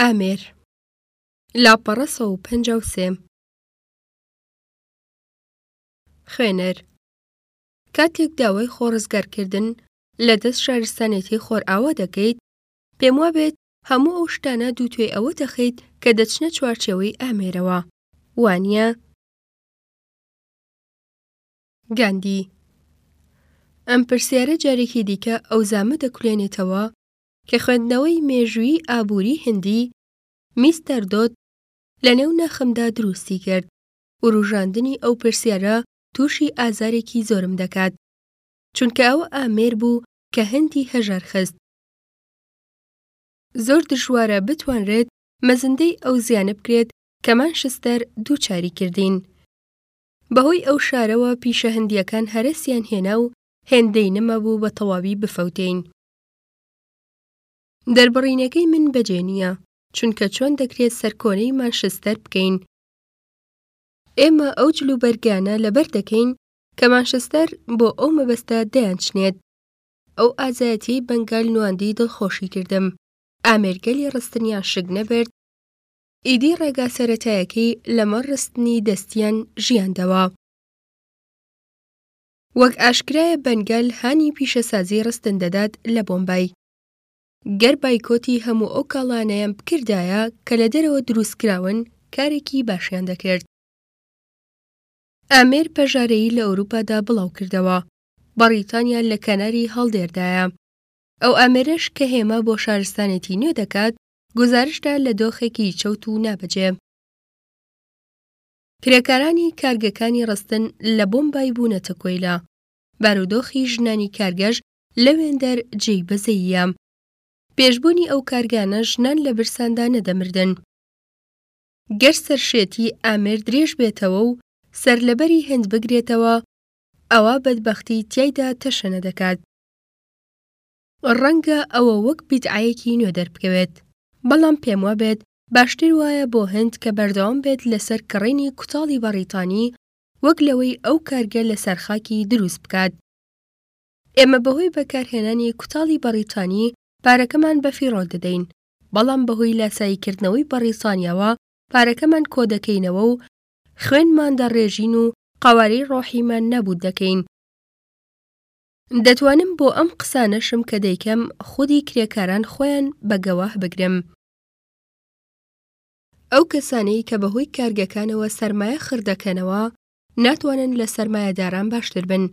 ئامێر. لاپەڕە سەد و پەنجا و سێ. خوێنەر. کاتێک داوای خۆڕزگارکردن لە دەست شارستانێتی خۆرئاوا دەکەیت، پێم وابێت هەموو ئەو شتانە دووتێ ئەوە دەخەیت کە دەچنە چوارچێوەی ئامێرەوە. وانە؟ گاندی. ئەم پرسیارە جارێکی دیکە ئەو زامە دەکولێنێتەوە کە خوێندنەوەی مێژووی ئابووری هندی، میستەر دۆد، لە نێو ناخمدا دروستی کرد، وروژاندنی ئەو پرسیارە تووشی ئازارێکی زۆرم دەکات، چونکە ئەوە ئامێر بوو کە هندی هەژار خست. زۆر دژوارە بتوانرێت مەزندەی ئەو زیانە بکرێت کە مانشستەر دووچاری کردین. بەهۆی ئەو شارەوە پیشە هندییەکان هەرەسیان هێنا و هێندەی نمەبوو بە تەواوی بفەوتێین. دەربڕینەکەی من بەجێ نییە، چونکە چۆن دەکرێت سەرکۆنەی مانشستەر بکەین؟ ئێمە ئەو جلوبەرگانە لەبەر دەکەین کە مانشستەر بۆ ئەو مەبەستە دەیانچنێت. ئەو ئازایەتیەی بەنگال نواندی دڵخۆشی کردم، ئامێرگەلی ڕستنیان شک نەبرد، ئیدی ڕێگا سەرەتایەکەی لەمەڕ ڕستنی دەستیان ژیاندەوە. وەک ئاشکرایە بەنگال هانی پیشەسازی ڕستن دەدات لە بۆمبای. گەر بایکۆتی هەموو ئەو کاڵانەیان بکردایە کە لە دەرەوە دروستکراون کارێکی باشیان دەکرد. ئامێر پەژارەیی لە ئەوروپادا بڵاو کردەوە. بەڕیتانیا لە کەناری هەڵدێردایە. ئەو ئامێرەش کە هێما بۆ شارستانێتی نوێ دەکات، گوزارشدا لە دۆخێکی چەوت و نابەجێ. کرێکارانی کارگەکانی ڕستن لە بۆمبای بوونەتە کۆیلە، بارودۆخی ژنانی کارگەش لەوێندەر جێی بەزەییە. پێش بوونی ئەو کارگانە ژنان لە برساندا نەدەمردن. گەر سەرشێتی ئامێر درێژ بێتەوە و سەرلەبەری هێند بگرێتەوە، ئەوا بەدبەختی تیایدا تەشەنە دەکات. ڕەنگە ئەوە وەک بیدعەیەکی نوێ دەربکەوێت، بەڵام پێموابێت باشتر وایە بۆ هەند کە بەردەوام بێت لەسەر کڕینی کوتاڵی بەڕیتانی وەک لەوەی ئەو کارگە لەسەر خاکی دروست بکات. ئێمە بەهۆی بەکارهێنانی کوتاڵی بەڕیتانی پارەکەمان بە فیڕۆ دەدەین، بەڵام بەهۆی لاساییکردنەوەی بەڕیتانیاوە پارەکەمان کۆدەکەینەوە و خوێنمان دەڕێژین و قەوارەی ڕۆحیمان نابوت دەکەین. دەتوانم بۆ ئەم قسانەشم کە دەیکەم خودی کرێکاران خۆیان بە گەواه بگرم. ئەو کەسانەی کە بەهۆی کارگەکانەوە سەرمایە خردەکەنەوە ناتوانن لە سەرمایەداران باشتر بن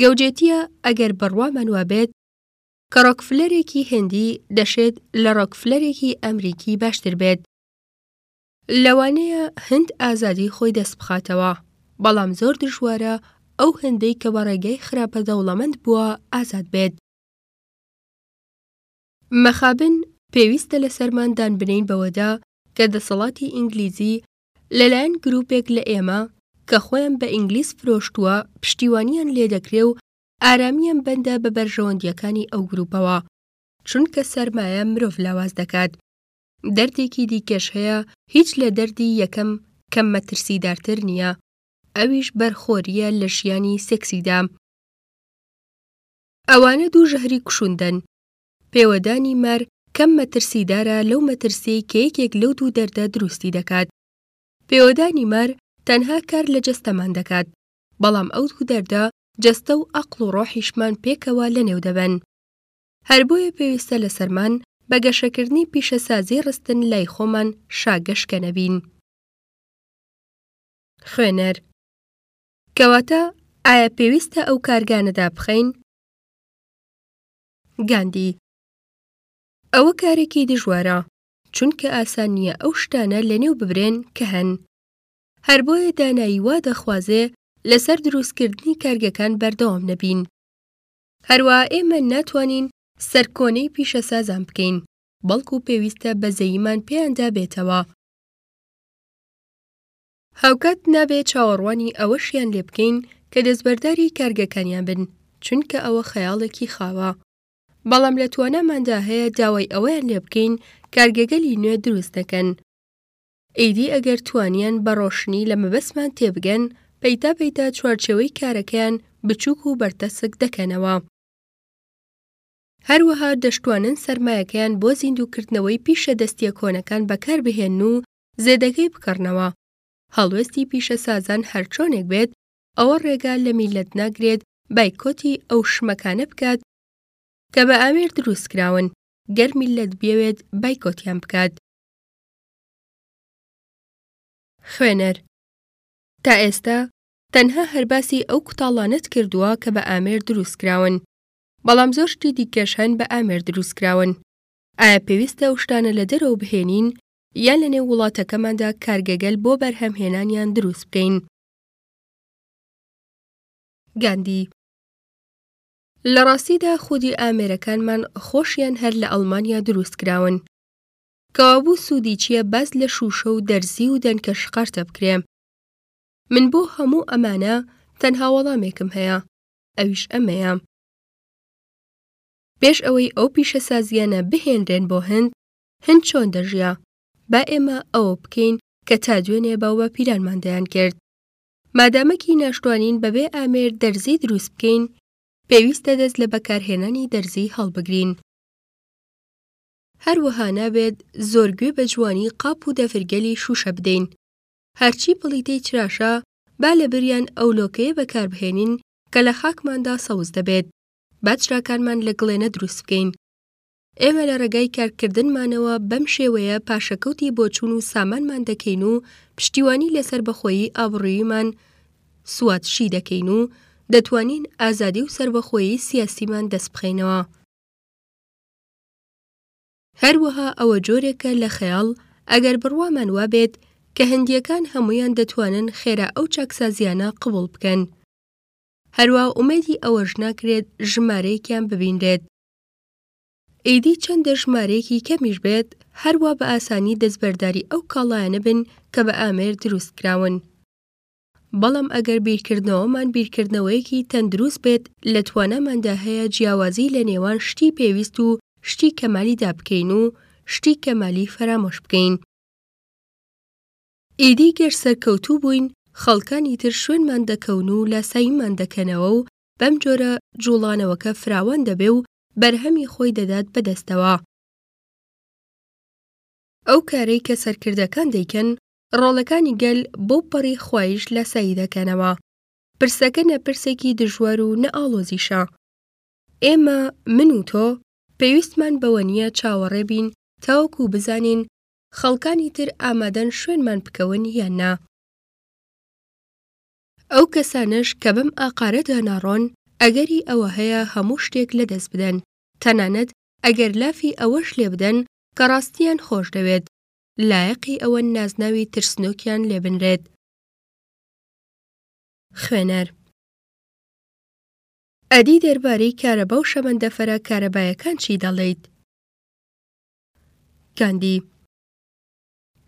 گەوجێتیە ئەگەر بڕوامان وابێت کە ڕۆکفلەرێکی هندی دەشێت لە ڕۆکفلەرێکی ئەمریکی باشتر بێت لەوانەیە هەند ئازادی خۆی دەست بخاتەوە بەڵام زۆر دژوارە ئەو هەندەی کە بە ڕێگەی خراپە دەوڵەمەند بووە ئازاد بێت مەخابن پێویستە لەسەرمان دان بنێین بەوەدا کە دەسەڵاتی ئینگلیزی لەلایەن گرووپێک لە ئێمە کە خۆیان بە ئینگلیز فرۆشتووە پشتیوانیان لێدەکرێ و ئارامییان بەندە بە بەرژەوەندییەکانی ئەو گرووپەوە چونکە سەرمایە مرۆڤ لاواز دەکات. دەردێکی دیکەش هەیە هیچ لە دەردی یەکەم کەم مەترسیدارتر نییە ئەویش بەرخۆرییە لە ژیانی سێکسیدا. ئەوانە دوو ژەهری کوشوندەن. پێوەدانی مار کەم مەترسیدارە لەو مەترسیەی کە یەکێک لەو دوو دەردە دروستی دەکات. پێوەدانی مار تەنها کار لە جەستەمان دەکات، بەڵام ئەو دوو دەردە جەستە و ئەقڵ و ڕۆحیشمان پێکەوە لەنێو دەبەن. هەر بۆیە پێویستە لەسەرمان بە گەشەکردنی پیشەسازی ڕستن لای خۆمان شا گەشکە نەبین. خوێنەر. کەواتە ئایا پێویستە ئەو کارگانە دابخەین؟ گاندی، ئەوە کارێکی دژوارە، چونکە ئاسان نییە ئەو شتانە لەنێو ببرێن کە هەن. هەر بۆیە دانایی وا دەخوازێ لەسەر دروستکردنی کارگەکان بەردەوام نەبین. هەروا ئێمە ناتوانین سەرکۆنەی پیشەسازان بکەین، بەڵکو پێویستە بەزەییمان پێیاندا بێتەوە. هاوکات نابێ چاوەڕوانی ئەوەشیان لێ بکەین کە دەستبەرداری کارگەکانیان بن، چونکە ئەوە خەیاڵێکی خاوە. بەڵام لە تواناماندا هەیە داوای ئەوەیان لێ بکەین کارگەگەلی نوێ دروست نەکەن. ئیدی ئەگەر توانیان بە ڕۆشنی لە مەبەستمان تێ بگەن، پەیتا پەیتا چوارچێوەی کارەکەیان بچووک و بەرتەسک دەکەنەوە. هەروەها دەشتوانن سەرمایەکەیان بۆ زیندووکردنەوەی پیشە دەستییە کۆنەکان بەکار بهێنن و زێدەگەی بکڕنەوە. هەڵوێستی پیشەسازان هەرچۆنێک بێت، ئەوە ڕێگا لە میللەت ناگرێت بایکۆتی ئەو شمەکانە بکات کە بە ئامێر دروستکراون، گەر میللەت بیەوێت بایکۆتیان بکات. خوێنەر، تا ئێستا تەنها هەر باسی ئەو کوتاڵانەت کردووە کە بە ئامێر دروستکراون، بەڵام زۆر شتی دیکەش هەن بە ئامێر دروستکراون، ئایا پێویستە ئەو شتانە لە دەرەوە بهێنین یان لە نێو وڵاتەکەماندا کارگەگەل بۆ بەرهەمهێنانیان دروست بکەین. گاندی. لە ڕاستیدا خودی ئامێرەکانمان خۆشیان هەر لە ئەڵمانیا دروست کراون. کەوابوو سوودی چییە باس لە شووشە و دەرزی و دەنکە شقارتە بکرێ؟ من بۆ هەموو ئەمانە تەنها وەڵامێکم هەیە، ئەویش ئەمەیە. پێش ئەوەی ئەو پیشەسازییانە بهێنرێن بۆ هەند، هند چۆن دەژیا؟ با ئێمە ئەوە بکەین کە تا دوێنێ باوباپیرانمان دەیان کرد. مادامەکی ناشتوانین بەبێ ئامێر دەرزی دروست بکەین، پێویستە دەست لە بەکارهێنانی دەرزی هەڵبگرین. هەروەها نابێت زۆر گوێ بە جوانی قاپ و دەفرگەلی شووشە بدەین. هەرچی پڵیتەی چراشە، با لەبریان ئەو لۆکەیە بەکاربهێنین کە لە خاکماندا سەوز دەبێت. با چراکانمان لە گڵێنە دروست بکەین. ئێمە لە ڕێگای کارکردنمانەوە بەم شێوەیە پاشەکەوتی بۆچوون و سامانمان دەکەین و پشتیوانی لە سەربەخۆیی ئابڕوویمان سوات شی دەکەین و دەتوانین ئازادی و سەربەخۆیی سیاسیمان دەست بخەینەوە. هەروەها ئەوە جۆرێکە لە خەیاڵ ئەگەر بڕوامان وابێت کە هندیەکان هەموویان دەتوانن خێرا ئەو چاکسازیانە قبوڵ بکەن. هەروا ئومێدی ئەوەش ناکرێت ژمارەیەکیان ببینرێت. ئیدی چەندە ژمارەیەکی کەمیش بێت هەروە بە ئاسانی دەستبەرداری ئەو کاڵایانە بن کە بە ئامێر دروست کراون. بەڵام ئەگەر بیرکردنەوەمان بیرکردنەوەیەکی تەندروست بێت لە تواناماندا هەیە جیاوازی لە نێوان شتی پێویست و شتی کەمالیدا بکەین و شتی کەمالی فەرامۆش بکەین. ئیدی گەر سەرکەوتوو بووین خەڵکانی تر شوێنمان دەکەون و لاساییمان دەکەنەوە و بەم جۆرە جوڵانەوەکە فراوان دەبێ و بەرهەمی خۆی دەدات بەدەستەوە ئەو کارەی کە سەرکردەکان دەیکەن ڕۆڵەکانی گەل بۆ پەڕی خوایش لە سایی دەکەنەوە پرسەکە نە پرسێکی دژوار و نە ئاڵۆزیشە ئێمە من و تۆ پێویستمان بەوە نییە چاوەڕێ بین تاوەکو بزانین خەڵکانی تر ئامادەن شوێنمان بکەون یان نا ئەو کەسانەش کە بەم ئاقارەدا ناڕۆن، ئەگەری ئەوە هەیە هەموو شتێک لەدەست بدەن، تەنانەت ئەگەر لافی ئەوەش لێ بدەن کە ڕاستیان خۆش دەوێت، لایەقی ئەوەن نازناوی ترسنۆکیان لێ بنرێت. خوێنەر ئەدی دەربارەی کارەبا و شەمەندەفەرە کارەبایەکان چی دەڵێیت؟ گاندی.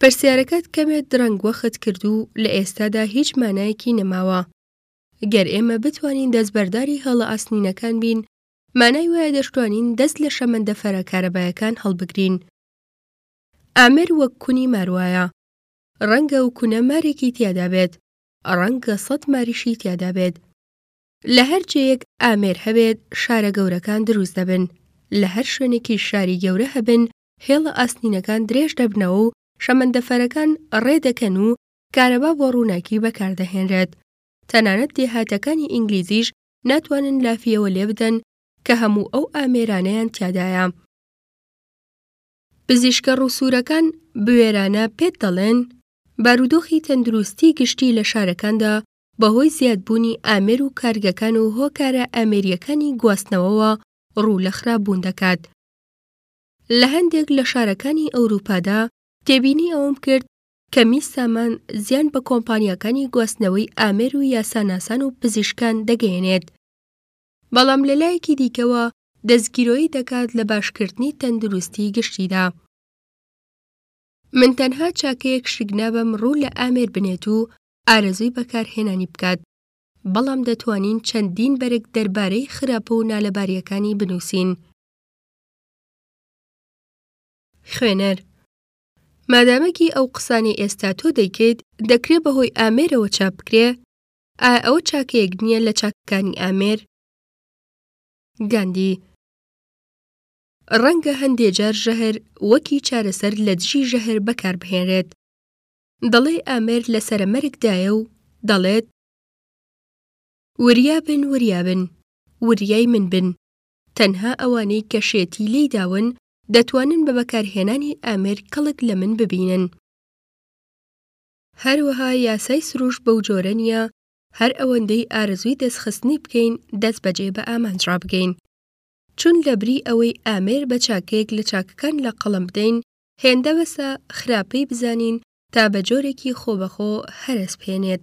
پرسیارەکەت کەمێ درەنگ وەخت کرد و لە ئێستادا هیچ مانایەکی نەماوە. گەر ئێمە بتوانین دەستبەرداری هەڵە ئاسنینەکان بین، مانای وایە دەشتوانین دەست لە شەمەندەفەرە کارەبایەکان هەڵبگرین. ئامێر وەک کونی مار وایە. ڕەنگە ئەو کونە مارێکی تیادا بێت، ڕەنگە سەد ماریشی تیادا بێت. لە هەر جێیەک ئامێر هەبێت، شارە گەورەکان دروست دەبن. لە هەر شوێنێکیش شاری گەورە هەبن، هێڵە ئاسنینەکان درێژ دەبنەوە و شەمەندەفەرەکان ڕێ دەکەن و کارەبا بۆ ڕووناکی بەکاردەهێنرێت. تەنانەت دێهاتەکانی ئینگلیزیش ناتوانن لافیەوە لێبدەن کە هەموو ئەو ئامێرانەیان تیادایە. پزیشکە ڕووسوورەکان بوێرانە پێت دەڵێن، بارودۆخی تەندروستی گشتی لە شارەکاندا بەهۆی زیادبوونی ئامێر و کارگەکان و هۆکارە ئامێرییەکانی گواستنەوەوە ڕوو لە خراپبوون دەکات. لە هەندێک لە شارەکانی ئەورووپادا تێبینی ئەوەم کرد کە میز سامان زیان بە کۆمپانیاکانی گواستنەوەی ئامێر و یاساناسان و پزیشکان دەگەیەنێت بەڵام لەلایەکی دیکەوە دەستگیرۆیی دەکات لە باشکردنی تەندروستی گشتیدا من تەنها چاکەیەک شک نابم ڕوو لە ئامێر بنێت و ئارەزوی بەکارهێنانی بکات بەڵام دەتوانین چەندین بەرگ دەربارەی خراپە و نالەباریەکانی بنووسین خوێنەر مادامەکی ئەو قسانی ئێستا تۆ دەیکەیت دەکرێ بەهۆی ئامێرەوە چاپ بکرێ ئا ئەوە چاکەیەک نییە لە چاکەکانی ئامێر گاندی ڕەنگە هەندێ جار ژەهر وەکی چارەسەر لە دژی ژەهر بەکاربهێنرێت دەڵێ ئامێر لە سەرەمەرگدایە و دەڵێت وریابن وریابن وریای من بن تەنها ئەوانەی کە شێتی لێی داون دەتوانن بە بەکارهێنانی ئامر کەڵک لە من ببینن. هەروەها یاسای سروش بەو جۆرە نییە هەر ئەوەندەی ئارەزووی دەستخستنی بکەین دەستبەجێ بە ئامانج ڕابگەین. چون لەبری ئەوەی ئامر بە چاکەیەک لە چاکەکان لە قەڵەم بدەین، هێندە بەسە خراپەی بزانین تا بە جۆرێکی خۆبەخۆ هەرەس بهێنێت.